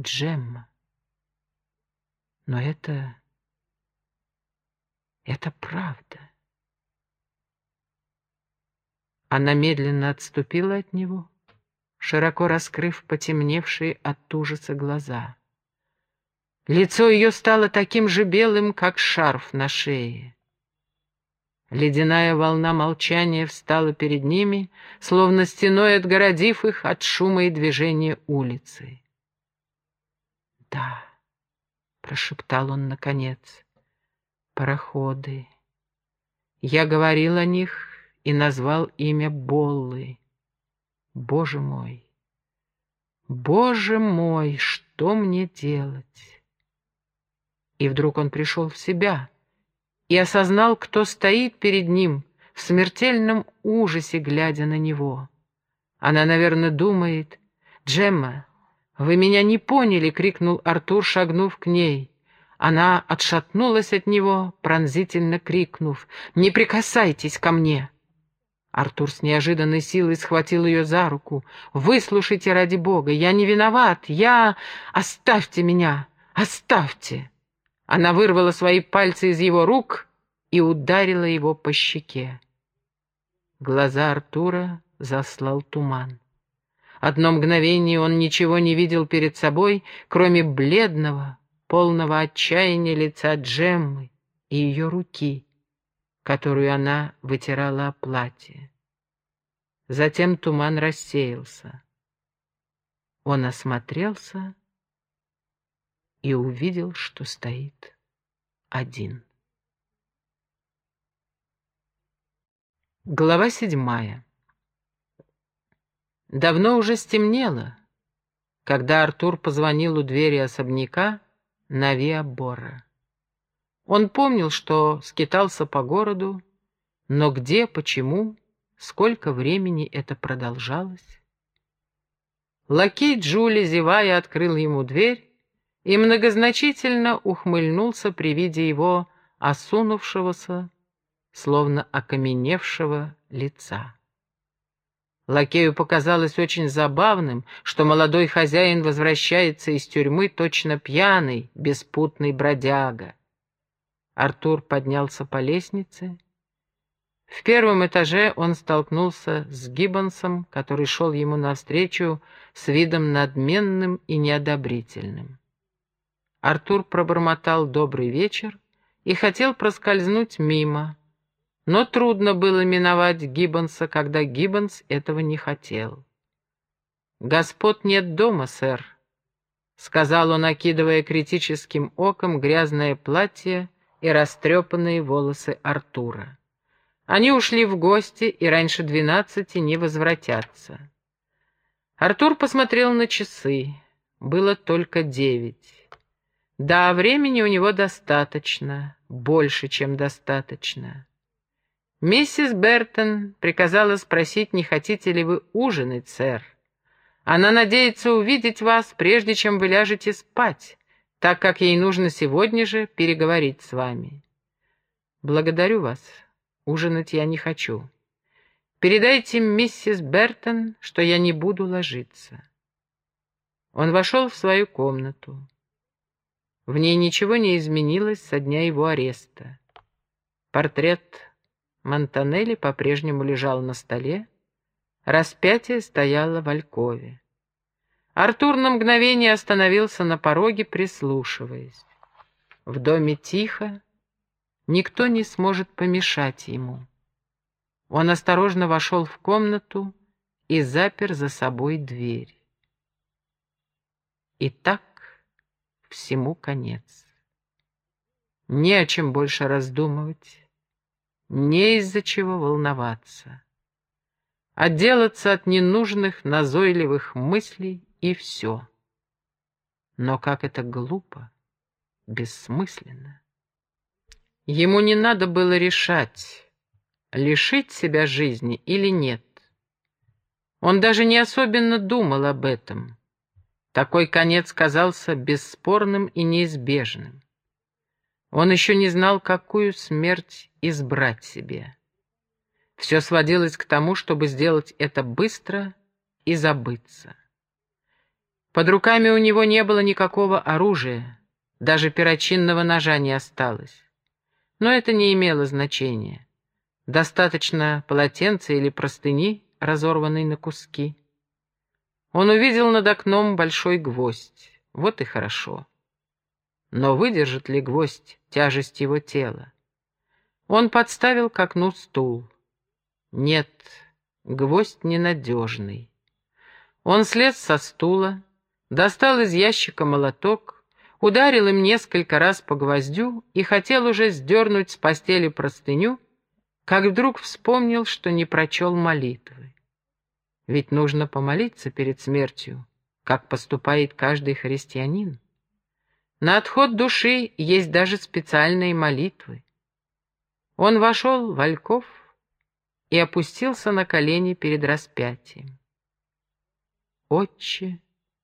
Джемма. Но это... это правда. Она медленно отступила от него, широко раскрыв потемневшие от ужаса глаза. Лицо ее стало таким же белым, как шарф на шее. Ледяная волна молчания встала перед ними, словно стеной отгородив их от шума и движения улицы. «Да», — прошептал он наконец, — «пароходы. Я говорил о них и назвал имя Боллы. Боже мой! Боже мой, что мне делать?» И вдруг он пришел в себя — и осознал, кто стоит перед ним, в смертельном ужасе глядя на него. Она, наверное, думает, «Джемма, вы меня не поняли!» — крикнул Артур, шагнув к ней. Она отшатнулась от него, пронзительно крикнув, «Не прикасайтесь ко мне!» Артур с неожиданной силой схватил ее за руку. «Выслушайте ради Бога, я не виноват, я... Оставьте меня, оставьте!» Она вырвала свои пальцы из его рук и ударила его по щеке. Глаза Артура заслал туман. Одно мгновение он ничего не видел перед собой, кроме бледного, полного отчаяния лица Джеммы и ее руки, которую она вытирала о платье. Затем туман рассеялся. Он осмотрелся и увидел, что стоит один. Глава седьмая. Давно уже стемнело, когда Артур позвонил у двери особняка на Виабора. Он помнил, что скитался по городу, но где, почему, сколько времени это продолжалось. Лакей Джули, зевая, открыл ему дверь и многозначительно ухмыльнулся при виде его осунувшегося, словно окаменевшего лица. Лакею показалось очень забавным, что молодой хозяин возвращается из тюрьмы точно пьяный, беспутный бродяга. Артур поднялся по лестнице. В первом этаже он столкнулся с Гиббонсом, который шел ему навстречу с видом надменным и неодобрительным. Артур пробормотал «добрый вечер» и хотел проскользнуть мимо, но трудно было миновать Гиббонса, когда Гиббонс этого не хотел. «Господ нет дома, сэр», — сказал он, окидывая критическим оком грязное платье и растрепанные волосы Артура. «Они ушли в гости и раньше двенадцати не возвратятся». Артур посмотрел на часы. Было только девять. Да, времени у него достаточно, больше, чем достаточно. Миссис Бертон приказала спросить, не хотите ли вы ужинать, сэр. Она надеется увидеть вас, прежде чем вы ляжете спать, так как ей нужно сегодня же переговорить с вами. Благодарю вас. Ужинать я не хочу. Передайте миссис Бертон, что я не буду ложиться. Он вошел в свою комнату. В ней ничего не изменилось со дня его ареста. Портрет Монтанелли по-прежнему лежал на столе, распятие стояло в алькове. Артур на мгновение остановился на пороге, прислушиваясь. В доме тихо, никто не сможет помешать ему. Он осторожно вошел в комнату и запер за собой дверь. И так всему конец. Не о чем больше раздумывать, не из-за чего волноваться. Отделаться от ненужных, назойливых мыслей и все. Но как это глупо, бессмысленно. Ему не надо было решать, лишить себя жизни или нет. Он даже не особенно думал об этом. Такой конец казался бесспорным и неизбежным. Он еще не знал, какую смерть избрать себе. Все сводилось к тому, чтобы сделать это быстро и забыться. Под руками у него не было никакого оружия, даже перочинного ножа не осталось. Но это не имело значения. Достаточно полотенца или простыни, разорванной на куски. Он увидел над окном большой гвоздь. Вот и хорошо. Но выдержит ли гвоздь тяжесть его тела? Он подставил к окну стул. Нет, гвоздь ненадежный. Он слез со стула, достал из ящика молоток, ударил им несколько раз по гвоздю и хотел уже сдернуть с постели простыню, как вдруг вспомнил, что не прочел молитвы. Ведь нужно помолиться перед смертью, как поступает каждый христианин. На отход души есть даже специальные молитвы. Он вошел в Ольков и опустился на колени перед распятием. «Отче,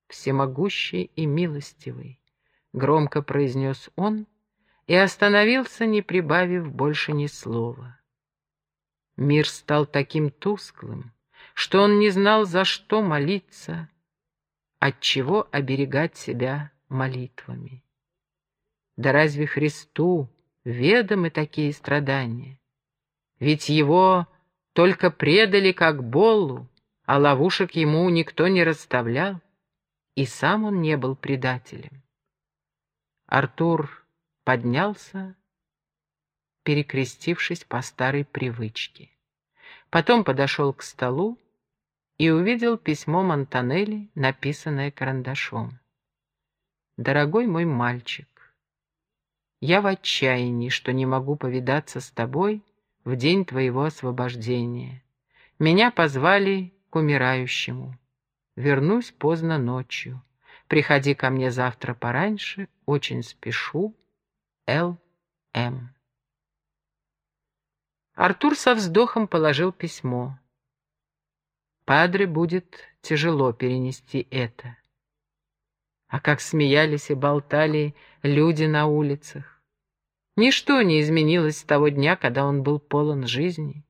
всемогущий и милостивый», — громко произнес он и остановился, не прибавив больше ни слова. Мир стал таким тусклым, что он не знал, за что молиться, от чего оберегать себя молитвами. Да разве Христу ведомы такие страдания? Ведь его только предали как Боллу, а ловушек ему никто не расставлял, и сам он не был предателем. Артур поднялся, перекрестившись по старой привычке. Потом подошел к столу и увидел письмо Монтанелли, написанное карандашом. «Дорогой мой мальчик, я в отчаянии, что не могу повидаться с тобой в день твоего освобождения. Меня позвали к умирающему. Вернусь поздно ночью. Приходи ко мне завтра пораньше, очень спешу. Л. М. Артур со вздохом положил письмо. Падре будет тяжело перенести это. А как смеялись и болтали люди на улицах. Ничто не изменилось с того дня, когда он был полон жизни.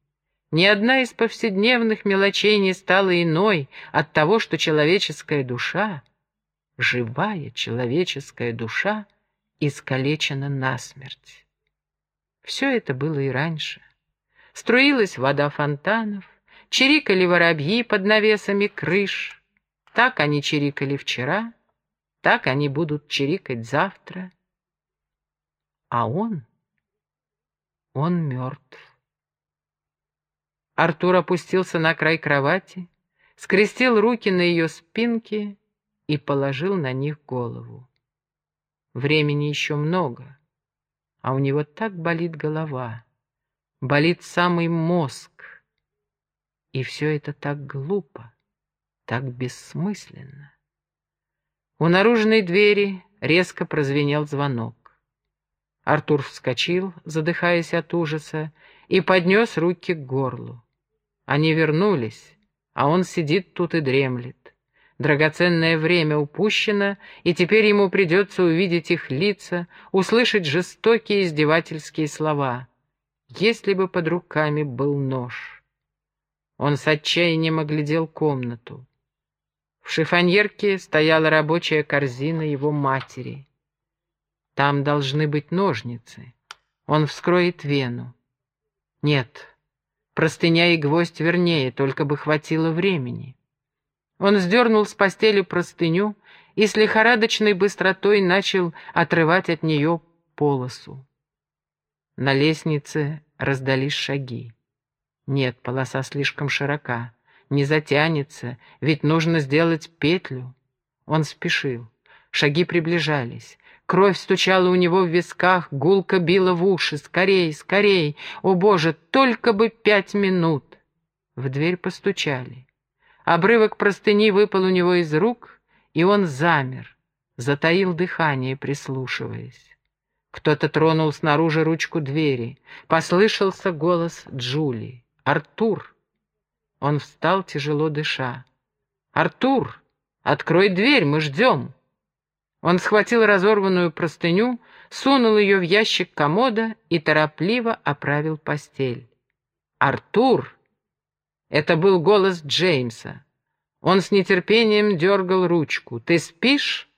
Ни одна из повседневных мелочей не стала иной от того, что человеческая душа, живая человеческая душа, искалечена насмерть. Все это было и раньше. Струилась вода фонтанов, чирикали воробьи под навесами крыш. Так они чирикали вчера, так они будут чирикать завтра. А он, он мертв. Артур опустился на край кровати, скрестил руки на ее спинке и положил на них голову. Времени еще много, а у него так болит голова, болит самый мозг. И все это так глупо, так бессмысленно. У наружной двери резко прозвенел звонок. Артур вскочил, задыхаясь от ужаса, и поднес руки к горлу. Они вернулись, а он сидит тут и дремлет. Драгоценное время упущено, и теперь ему придется увидеть их лица, услышать жестокие издевательские слова. Если бы под руками был нож. Он с отчаянием оглядел комнату. В шифоньерке стояла рабочая корзина его матери. Там должны быть ножницы. Он вскроет вену. Нет, простыня и гвоздь вернее, только бы хватило времени. Он сдернул с постели простыню и с лихорадочной быстротой начал отрывать от нее полосу. На лестнице раздались шаги. Нет, полоса слишком широка не затянется, ведь нужно сделать петлю. Он спешил. Шаги приближались. Кровь стучала у него в висках, гулко била в уши. «Скорей, скорей! О, Боже, только бы пять минут!» В дверь постучали. Обрывок простыни выпал у него из рук, и он замер, затаил дыхание, прислушиваясь. Кто-то тронул снаружи ручку двери. Послышался голос Джули. «Артур!» Он встал, тяжело дыша. «Артур, открой дверь, мы ждем!» Он схватил разорванную простыню, сунул ее в ящик комода и торопливо оправил постель. «Артур!» Это был голос Джеймса. Он с нетерпением дергал ручку. «Ты спишь?»